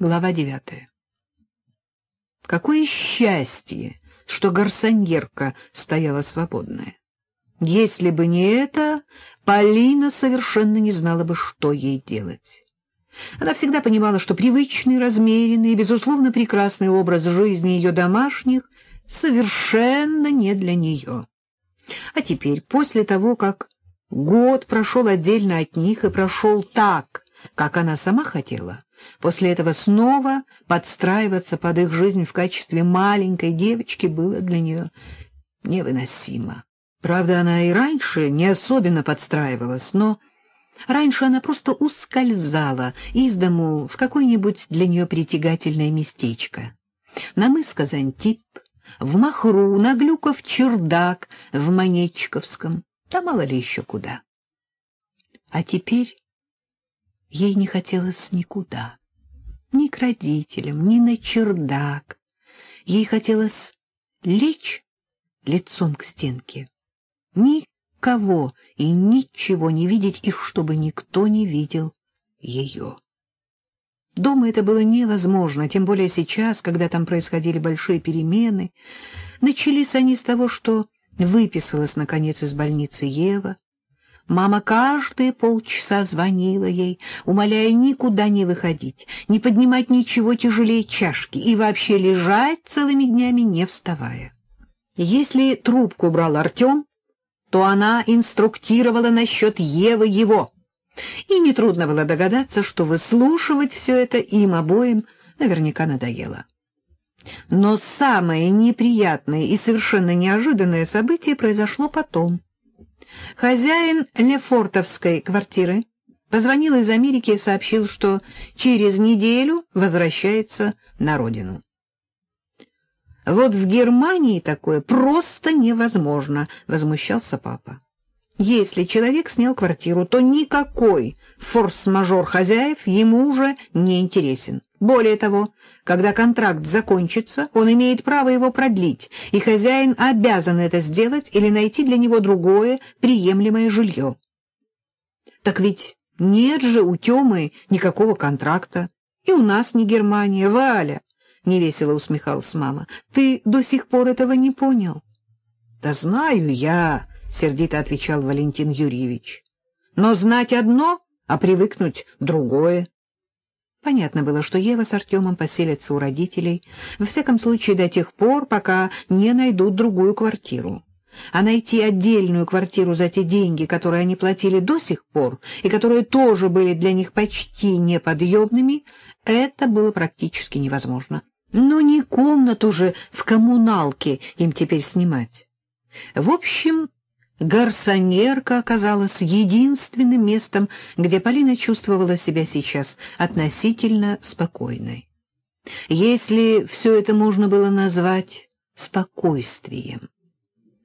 Глава девятая. Какое счастье, что гарсоньерка стояла свободная. Если бы не это, Полина совершенно не знала бы, что ей делать. Она всегда понимала, что привычный, размеренный и, безусловно, прекрасный образ жизни ее домашних совершенно не для нее. А теперь, после того, как год прошел отдельно от них и прошел так, как она сама хотела, после этого снова подстраиваться под их жизнь в качестве маленькой девочки было для нее невыносимо. Правда, она и раньше не особенно подстраивалась, но раньше она просто ускользала из дому в какое-нибудь для нее притягательное местечко. На мыс Казантип, в Махру, на Глюков чердак в Манечковском, да мало ли еще куда. А теперь ей не хотелось никуда, ни к родителям, ни на чердак. Ей хотелось лечь лицом к стенке никого и ничего не видеть, и чтобы никто не видел ее. Дома это было невозможно, тем более сейчас, когда там происходили большие перемены. Начались они с того, что выписалась, наконец, из больницы Ева. Мама каждые полчаса звонила ей, умоляя никуда не выходить, не поднимать ничего тяжелее чашки и вообще лежать целыми днями, не вставая. Если трубку брал Артем, то она инструктировала насчет Евы его. И нетрудно было догадаться, что выслушивать все это им обоим наверняка надоело. Но самое неприятное и совершенно неожиданное событие произошло потом. Хозяин Лефортовской квартиры позвонил из Америки и сообщил, что через неделю возвращается на родину. Вот в Германии такое просто невозможно, — возмущался папа. Если человек снял квартиру, то никакой форс-мажор хозяев ему уже не интересен. Более того, когда контракт закончится, он имеет право его продлить, и хозяин обязан это сделать или найти для него другое приемлемое жилье. Так ведь нет же у Темы никакого контракта, и у нас не Германия, Валя. — невесело усмехалась мама. — Ты до сих пор этого не понял? — Да знаю я, — сердито отвечал Валентин Юрьевич. — Но знать одно, а привыкнуть другое. Понятно было, что Ева с Артемом поселятся у родителей, во всяком случае до тех пор, пока не найдут другую квартиру. А найти отдельную квартиру за те деньги, которые они платили до сих пор, и которые тоже были для них почти неподъемными, это было практически невозможно. Но не комнату же в коммуналке им теперь снимать. В общем, гарсонерка оказалась единственным местом, где Полина чувствовала себя сейчас относительно спокойной. Если все это можно было назвать спокойствием.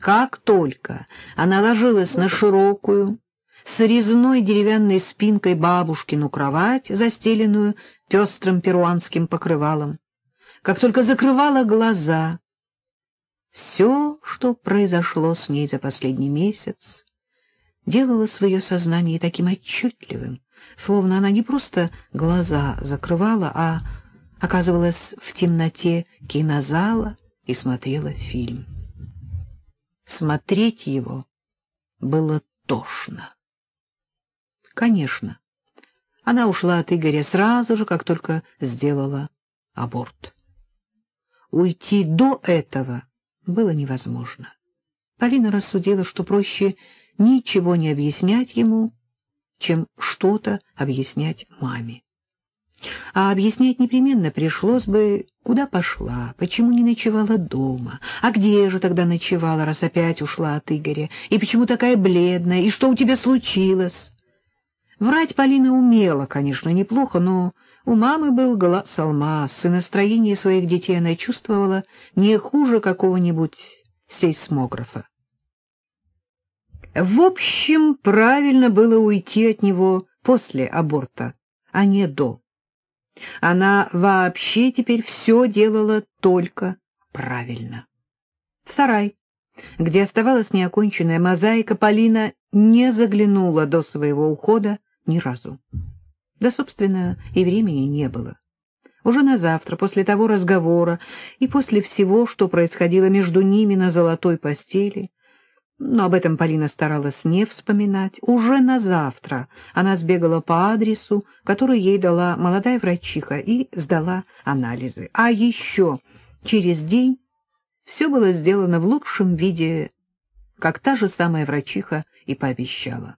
Как только она ложилась на широкую, с резной деревянной спинкой бабушкину кровать, застеленную пестрым перуанским покрывалом, как только закрывала глаза. Все, что произошло с ней за последний месяц, делало свое сознание таким отчетливым, словно она не просто глаза закрывала, а оказывалась в темноте кинозала и смотрела фильм. Смотреть его было тошно. Конечно, она ушла от Игоря сразу же, как только сделала аборт. Уйти до этого было невозможно. Полина рассудила, что проще ничего не объяснять ему, чем что-то объяснять маме. А объяснять непременно пришлось бы, куда пошла, почему не ночевала дома, а где же тогда ночевала, раз опять ушла от Игоря, и почему такая бледная, и что у тебя случилось. Врать Полина умела, конечно, неплохо, но у мамы был глаз алмаз, и настроение своих детей она чувствовала не хуже какого-нибудь сейсмографа. В общем, правильно было уйти от него после аборта, а не до. Она вообще теперь все делала только правильно. В сарай, где оставалась неоконченная мозаика, Полина не заглянула до своего ухода, ни разу. Да, собственно, и времени не было. Уже на завтра, после того разговора и после всего, что происходило между ними на золотой постели, но об этом Полина старалась не вспоминать. Уже на завтра она сбегала по адресу, который ей дала молодая врачиха, и сдала анализы. А еще через день все было сделано в лучшем виде, как та же самая врачиха и пообещала.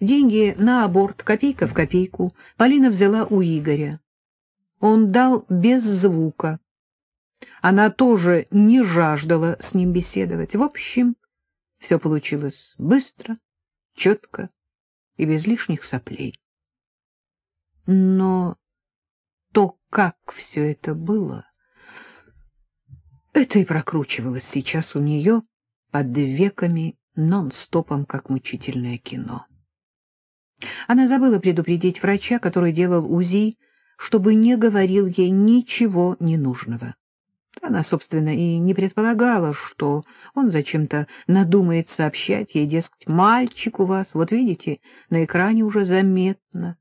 Деньги на аборт, копейка в копейку, Полина взяла у Игоря. Он дал без звука. Она тоже не жаждала с ним беседовать. В общем, все получилось быстро, четко и без лишних соплей. Но то, как все это было, это и прокручивалось сейчас у нее под веками нон-стопом, как мучительное кино. Она забыла предупредить врача, который делал УЗИ, чтобы не говорил ей ничего ненужного. Она, собственно, и не предполагала, что он зачем-то надумает сообщать ей, дескать, «Мальчик у вас, вот видите, на экране уже заметно».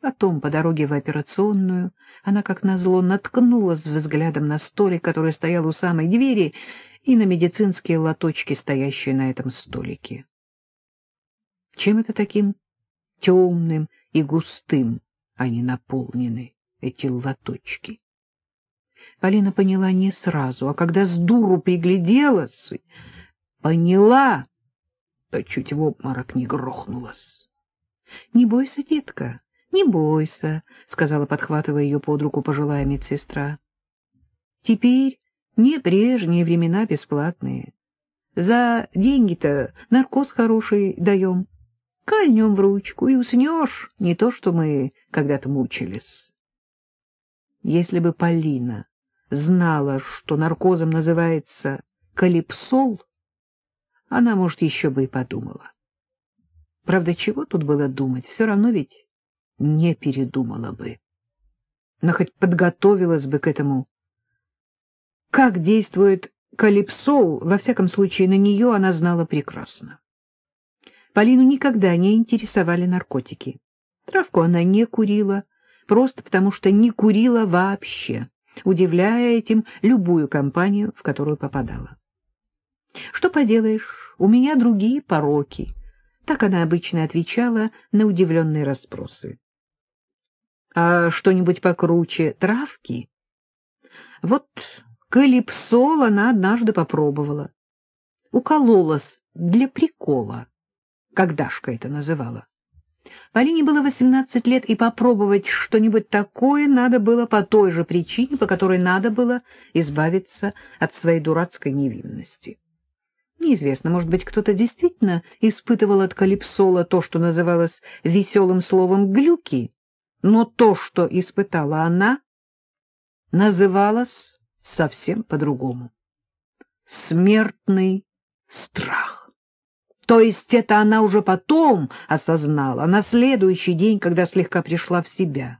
Потом, по дороге в операционную, она, как назло, наткнулась взглядом на столик, который стоял у самой двери, и на медицинские лоточки, стоящие на этом столике. Чем это таким темным и густым они наполнены, эти лоточки. Полина поняла не сразу, а когда с дуру пригляделась, поняла, то чуть в обморок не грохнулась. — Не бойся, детка, не бойся, — сказала, подхватывая ее под руку пожилая медсестра. — Теперь не прежние времена бесплатные. За деньги-то наркоз хороший даем кольнем в ручку и уснешь, не то что мы когда-то мучились. Если бы Полина знала, что наркозом называется калипсол, она, может, еще бы и подумала. Правда, чего тут было думать, все равно ведь не передумала бы. Но хоть подготовилась бы к этому. Как действует калипсол, во всяком случае, на нее она знала прекрасно. Полину никогда не интересовали наркотики. Травку она не курила, просто потому что не курила вообще, удивляя этим любую компанию, в которую попадала. «Что поделаешь, у меня другие пороки», — так она обычно отвечала на удивленные расспросы. «А что-нибудь покруче травки?» Вот калипсол она однажды попробовала. Укололась для прикола как Дашка это называла. Полине было восемнадцать лет, и попробовать что-нибудь такое надо было по той же причине, по которой надо было избавиться от своей дурацкой невинности. Неизвестно, может быть, кто-то действительно испытывал от калипсола то, что называлось веселым словом «глюки», но то, что испытала она, называлось совсем по-другому. Смертный страх. То есть это она уже потом осознала, на следующий день, когда слегка пришла в себя.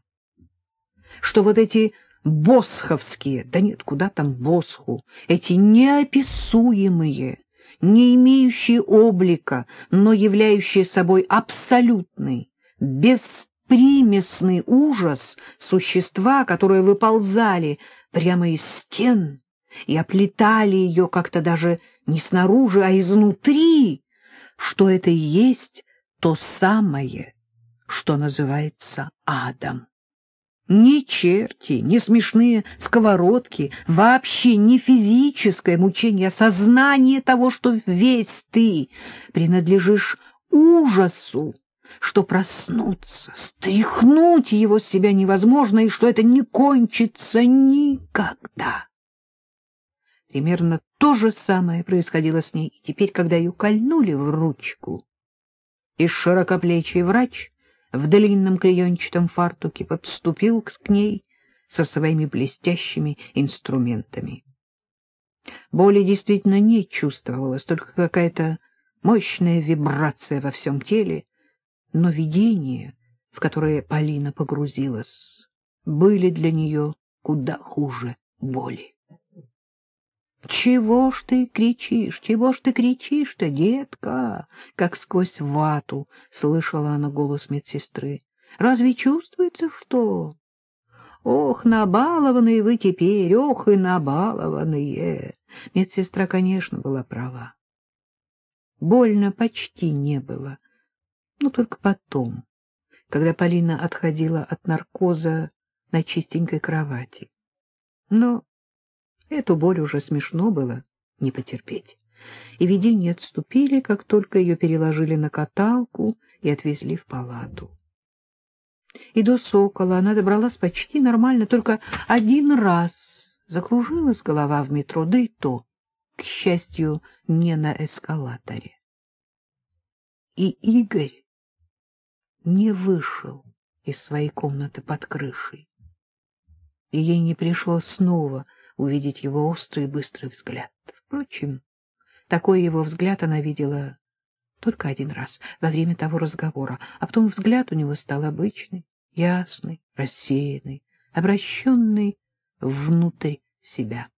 Что вот эти босховские, да нет, куда там босху, эти неописуемые, не имеющие облика, но являющие собой абсолютный, беспримесный ужас существа, которые выползали прямо из стен и оплетали ее как-то даже не снаружи, а изнутри, что это и есть то самое, что называется адом. Ни черти, ни смешные сковородки, вообще не физическое мучение, а сознание того, что весь ты принадлежишь ужасу, что проснуться, стряхнуть его с себя невозможно, и что это не кончится никогда. Примерно то же самое происходило с ней и теперь, когда ее кольнули в ручку. И широкоплечий врач в длинном клеенчатом фартуке подступил к ней со своими блестящими инструментами. Боли действительно не чувствовалось, только какая-то мощная вибрация во всем теле, но видения, в которые Полина погрузилась, были для нее куда хуже боли. — Чего ж ты кричишь, чего ж ты кричишь-то, детка? — как сквозь вату слышала она голос медсестры. — Разве чувствуется что? Ох, набалованные вы теперь, ох и набалованные! Медсестра, конечно, была права. Больно почти не было, но только потом, когда Полина отходила от наркоза на чистенькой кровати. Но эту боль уже смешно было не потерпеть. И видения отступили, как только ее переложили на каталку и отвезли в палату. И до Сокола она добралась почти нормально, только один раз закружилась голова в метро, да и то, к счастью, не на эскалаторе. И Игорь не вышел из своей комнаты под крышей, и ей не пришлось снова увидеть его острый и быстрый взгляд. Впрочем, такой его взгляд она видела только один раз, во время того разговора, а потом взгляд у него стал обычный, ясный, рассеянный, обращенный внутрь себя.